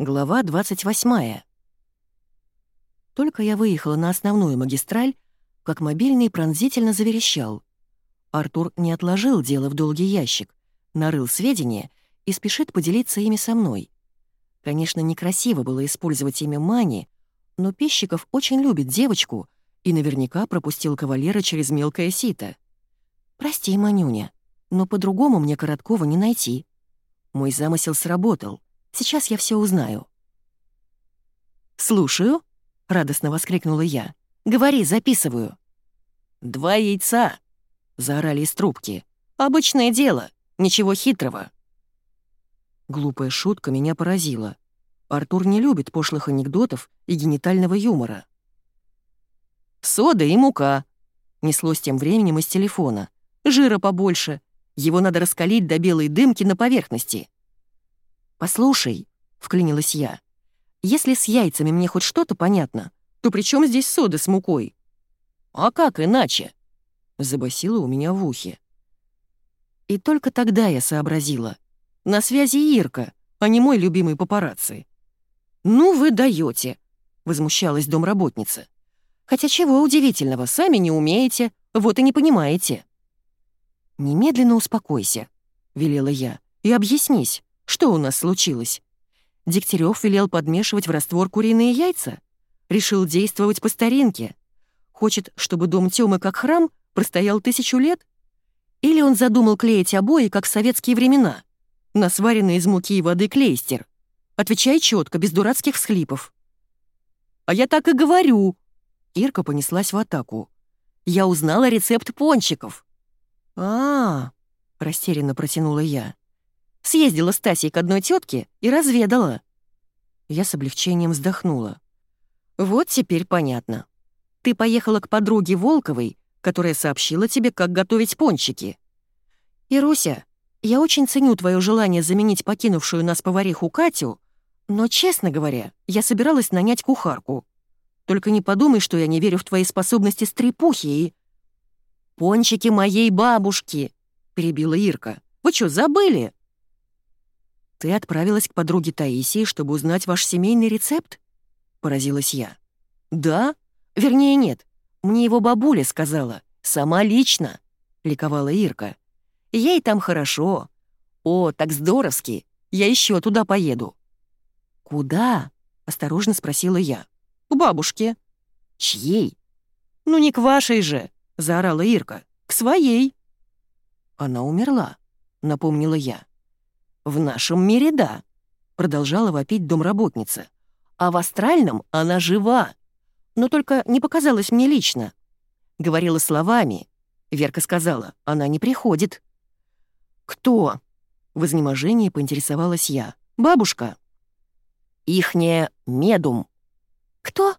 Глава 28. Только я выехала на основную магистраль, как мобильный пронзительно заверещал. Артур не отложил дело в долгий ящик, нарыл сведения и спешит поделиться ими со мной. Конечно, некрасиво было использовать имя Мани, но Пищиков очень любит девочку и наверняка пропустил кавалера через мелкое сито. «Прости, Манюня, но по-другому мне Короткова не найти. Мой замысел сработал. Сейчас я все узнаю». «Слушаю», — радостно воскликнула я. «Говори, записываю». «Два яйца», — заорали из трубки. «Обычное дело, ничего хитрого». Глупая шутка меня поразила. Артур не любит пошлых анекдотов и генитального юмора. «Сода и мука», — неслось тем временем из телефона. «Жира побольше. Его надо раскалить до белой дымки на поверхности». «Послушай», — вклинилась я, — «если с яйцами мне хоть что-то понятно, то при чем здесь сода с мукой?» «А как иначе?» — забасила у меня в ухе. И только тогда я сообразила. На связи Ирка, а не мой любимый папарацци. «Ну вы даете, возмущалась домработница. «Хотя чего удивительного, сами не умеете, вот и не понимаете». «Немедленно успокойся», — велела я, — «и объяснись, что у нас случилось? Дегтярев велел подмешивать в раствор куриные яйца? Решил действовать по старинке? Хочет, чтобы дом Тёмы как храм простоял тысячу лет? Или он задумал клеить обои, как в советские времена? На сваренный из муки и воды клейстер. Отвечай четко, без дурацких всхлипов. «А я так и говорю!» Ирка понеслась в атаку. «Я узнала рецепт пончиков!» «А-а-а!» растерянно протянула я. Съездила с Тасей к одной тетке и разведала». Я с облегчением вздохнула. «Вот теперь понятно. Ты поехала к подруге Волковой, которая сообщила тебе, как готовить пончики. Ируся, я очень ценю твое желание заменить покинувшую нас повариху Катю, но, честно говоря, я собиралась нанять кухарку. Только не подумай, что я не верю в твои способности стрепухи и...» «Пончики моей бабушки!» — перебила Ирка. «Вы что, забыли?» «Ты отправилась к подруге Таисии, чтобы узнать ваш семейный рецепт?» — поразилась я. «Да? Вернее, нет. Мне его бабуля сказала. Сама лично», — ликовала Ирка. «Ей там хорошо. О, так здоровски. Я еще туда поеду». «Куда?» — осторожно спросила я. «К бабушке». «Чьей?» «Ну не к вашей же», — заорала Ирка. «К своей». «Она умерла», — напомнила я. «В нашем мире — да», — продолжала вопить домработница. «А в астральном она жива. Но только не показалась мне лично. Говорила словами. Верка сказала, она не приходит». «Кто?» — в изнеможении поинтересовалась я. «Бабушка». «Ихняя медум». «Кто?»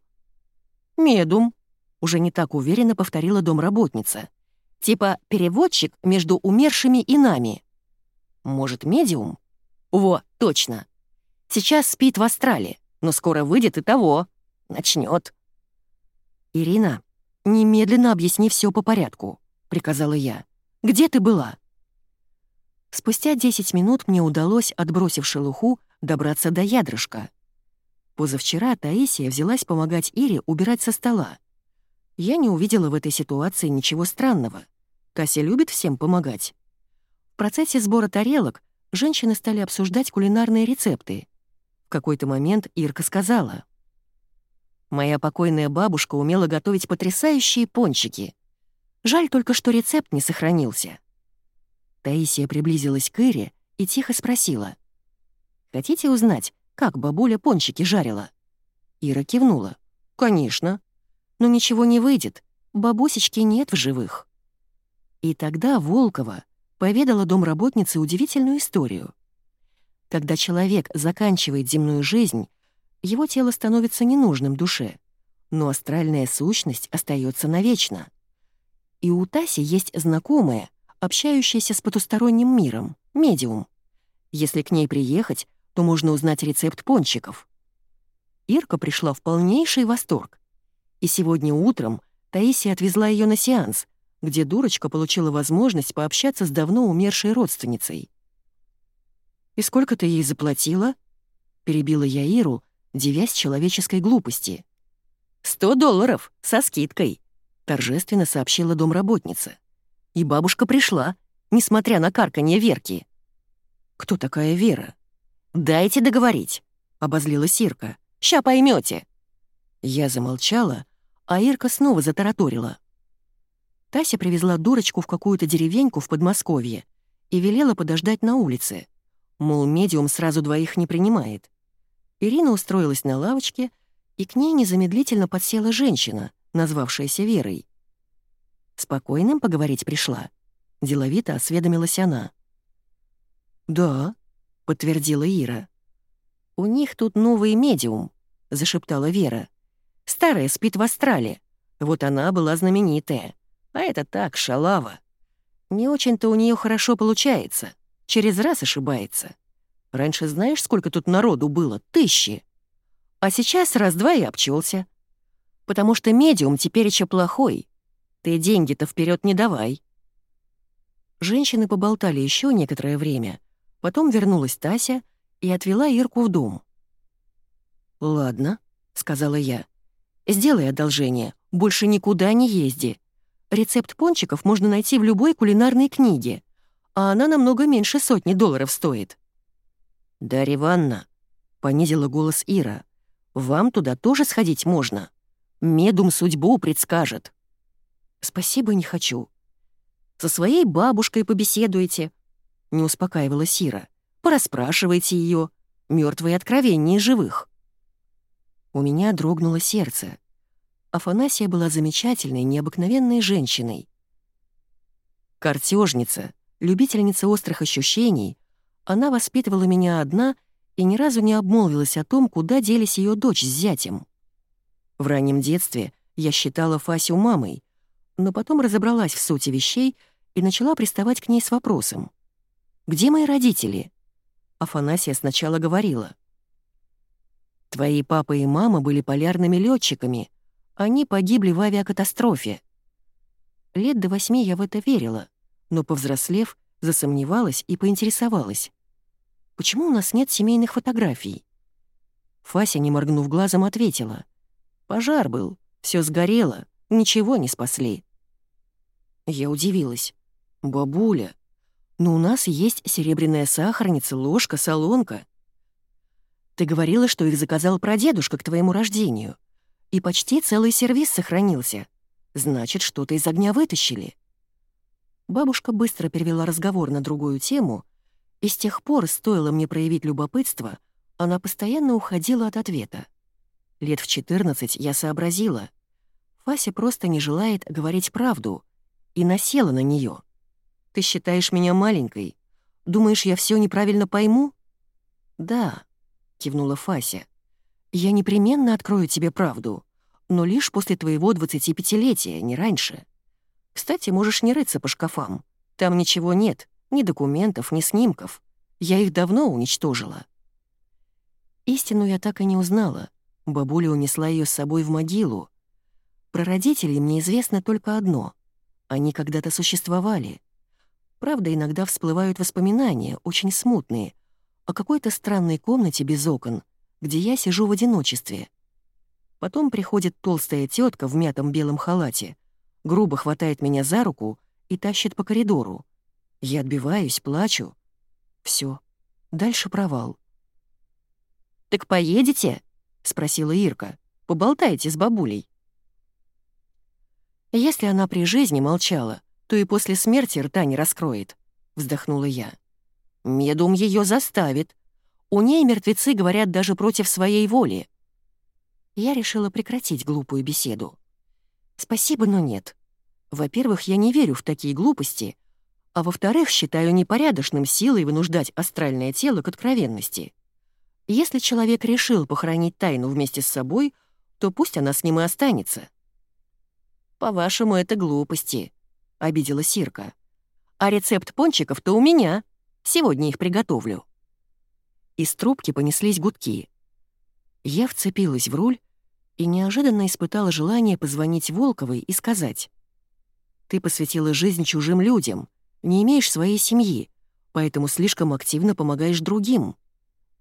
«Медум», — уже не так уверенно повторила домработница. «Типа переводчик между умершими и нами». Может, медиум? Во, точно. Сейчас спит в астрале, но скоро выйдет и того. Начнет. «Ирина, немедленно объясни все по порядку», — приказала я. «Где ты была?» Спустя 10 минут мне удалось, отбросив шелуху, добраться до ядрышка. Позавчера Таисия взялась помогать Ире убирать со стола. Я не увидела в этой ситуации ничего странного. Тася любит всем помогать процессе сбора тарелок женщины стали обсуждать кулинарные рецепты. В какой-то момент Ирка сказала. «Моя покойная бабушка умела готовить потрясающие пончики. Жаль только, что рецепт не сохранился». Таисия приблизилась к Ире и тихо спросила. «Хотите узнать, как бабуля пончики жарила?» Ира кивнула. «Конечно. Но ничего не выйдет. Бабусечки нет в живых». И тогда Волкова поведала домработнице удивительную историю. Когда человек заканчивает земную жизнь, его тело становится ненужным душе, но астральная сущность остается навечно. И у Таси есть знакомая, общающаяся с потусторонним миром, медиум. Если к ней приехать, то можно узнать рецепт пончиков. Ирка пришла в полнейший восторг. И сегодня утром Таисия отвезла ее на сеанс, где дурочка получила возможность пообщаться с давно умершей родственницей. «И сколько ты ей заплатила?» — перебила я Иру, девясь человеческой глупости. «Сто долларов со скидкой», — торжественно сообщила домработница. «И бабушка пришла, несмотря на карканье Верки». «Кто такая Вера?» «Дайте договорить», — обозлила Сирка. «Ща поймете. Я замолчала, а Ирка снова затараторила. Тася привезла дурочку в какую-то деревеньку в Подмосковье и велела подождать на улице. Мол, медиум сразу двоих не принимает. Ирина устроилась на лавочке, и к ней незамедлительно подсела женщина, назвавшаяся Верой. «Спокойным поговорить пришла?» — деловито осведомилась она. «Да», — подтвердила Ира. «У них тут новый медиум», — зашептала Вера. «Старая спит в Астрале. Вот она была знаменитая. А это так, шалава. Не очень-то у нее хорошо получается. Через раз ошибается. Раньше знаешь, сколько тут народу было? Тысячи. А сейчас раз-два и обчелся. Потому что медиум теперь еще плохой. Ты деньги-то вперед не давай. Женщины поболтали еще некоторое время. Потом вернулась Тася и отвела Ирку в дом. «Ладно», — сказала я. «Сделай одолжение, больше никуда не езди. Рецепт пончиков можно найти в любой кулинарной книге, а она намного меньше сотни долларов стоит». «Дарья Ивановна», — понизила голос Ира, вам туда тоже сходить можно. Медум судьбу предскажет». «Спасибо, не хочу». «Со своей бабушкой побеседуете», — не успокаивала Сира. «Пораспрашивайте ее. Мертвые откровения живых». У меня дрогнуло сердце. Афанасия была замечательной, необыкновенной женщиной. Картежница, любительница острых ощущений, она воспитывала меня одна — и ни разу не обмолвилась о том, куда делись ее дочь с зятем. В раннем детстве я считала Фасю мамой, но потом разобралась в сути вещей и начала приставать к ней с вопросом. «Где мои родители?» Афанасия сначала говорила. «Твои папа и мама были полярными летчиками. Они погибли в авиакатастрофе». Лет до восьми я в это верила, но, повзрослев, засомневалась и поинтересовалась. Почему у нас нет семейных фотографий?» Фася, не моргнув глазом, ответила. «Пожар был, все сгорело, ничего не спасли». Я удивилась. «Бабуля, но у нас есть серебряная сахарница, ложка, солонка». «Ты говорила, что их заказал прадедушка к твоему рождению, и почти целый сервиз сохранился. Значит, что-то из огня вытащили». Бабушка быстро перевела разговор на другую тему — и с тех пор, стоило мне проявить любопытство, она постоянно уходила от ответа. Лет в 14 я сообразила. Фася просто не желает говорить правду, и насела на нее. «Ты считаешь меня маленькой? Думаешь, я все неправильно пойму?» «Да», — кивнула Фася. «Я непременно открою тебе правду, но лишь после твоего 25-летия, не раньше. Кстати, можешь не рыться по шкафам. Там ничего нет, ни документов, ни снимков. Я их давно уничтожила. Истину я так и не узнала. Бабуля унесла ее с собой в могилу. Про родителей мне известно только одно. Они когда-то существовали. Правда, иногда всплывают воспоминания, очень смутные, о какой-то странной комнате без окон, где я сижу в одиночестве. Потом приходит толстая тетка в мятом белом халате, грубо хватает меня за руку и тащит по коридору. Я отбиваюсь, плачу. Все. Дальше провал. «Так поедете?» — спросила Ирка. «Поболтайте с бабулей». «Если она при жизни молчала, то и после смерти рта не раскроет», — вздохнула я. «Медум ее заставит. У ней мертвецы говорят даже против своей воли». Я решила прекратить глупую беседу. «Спасибо, но нет. Во-первых, я не верю в такие глупости, а во-вторых, считаю непорядочным силой вынуждать астральное тело к откровенности. Если человек решил похоронить тайну вместе с собой, то пусть она с ним и останется. «По-вашему, это глупости», — обидела Сирка. «А рецепт пончиков-то у меня. Сегодня их приготовлю». Из трубки понеслись гудки. Я вцепилась в руль и неожиданно испытала желание позвонить Волковой и сказать. «Ты посвятила жизнь чужим людям, не имеешь своей семьи, поэтому слишком активно помогаешь другим.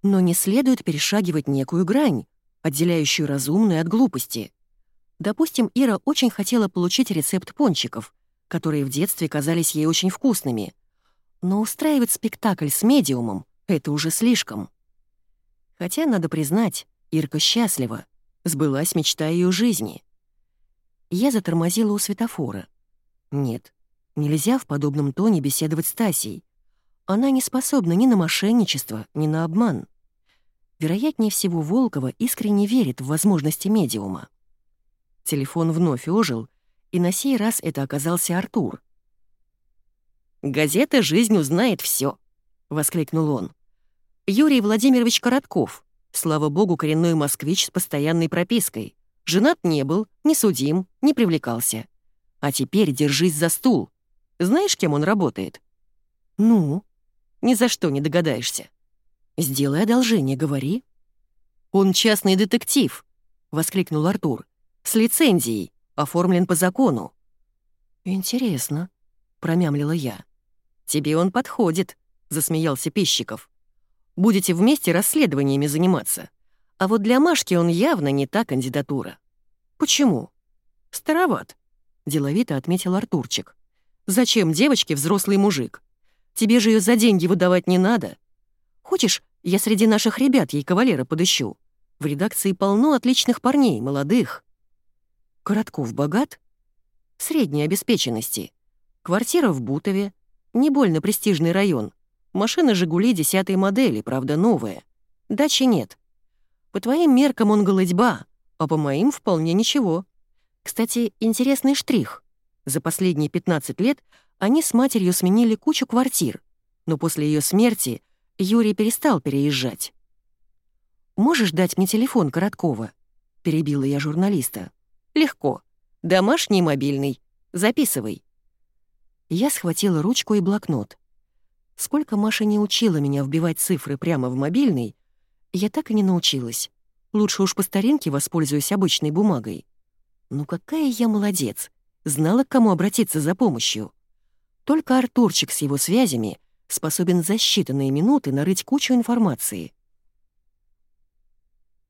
Но не следует перешагивать некую грань, отделяющую разумное от глупости. Допустим, Ира очень хотела получить рецепт пончиков, которые в детстве казались ей очень вкусными. Но устраивать спектакль с медиумом — это уже слишком. Хотя, надо признать, Ирка счастлива. Сбылась мечта ее жизни. Я затормозила у светофора. Нет, нельзя в подобном тоне беседовать с Тасей. Она не способна ни на мошенничество, ни на обман. Вероятнее всего, Волкова искренне верит в возможности медиума. Телефон вновь ожил, и на сей раз это оказался Артур. «Газета «Жизнь узнает все», — воскликнул он. «Юрий Владимирович Коротков, слава богу, коренной москвич с постоянной пропиской. Женат не был, не судим, не привлекался. А теперь держись за стул. Знаешь, кем он работает?» «Ну?» Ни за что не догадаешься. Сделай одолжение, говори. Он частный детектив, воскликнул Артур. С лицензией, оформлен по закону. Интересно, промямлила я. Тебе он подходит, засмеялся Пищиков. Будете вместе расследованиями заниматься. А вот для Машки он явно не та кандидатура. Почему? Староват, деловито отметил Артурчик. Зачем девочке взрослый мужик? Тебе же ее за деньги выдавать не надо. Хочешь, я среди наших ребят ей кавалера подыщу? В редакции полно отличных парней, молодых. Коротков богат? Средней обеспеченности. Квартира в Бутове. Не больно престижный район. Машина «Жигули» десятой модели, правда, новая. Дачи нет. По твоим меркам он голодьба, а по моим вполне ничего. Кстати, интересный штрих. За последние 15 лет они с матерью сменили кучу квартир, но после ее смерти Юрий перестал переезжать. «Можешь дать мне телефон Короткова?» — перебила я журналиста. «Легко. Домашний мобильный. Записывай». Я схватила ручку и блокнот. Сколько Маша не учила меня вбивать цифры прямо в мобильный, я так и не научилась. Лучше уж по старинке воспользуюсь обычной бумагой. Ну какая я молодец. Знала, к кому обратиться за помощью. Только Артурчик с его связями способен за считанные минуты нарыть кучу информации.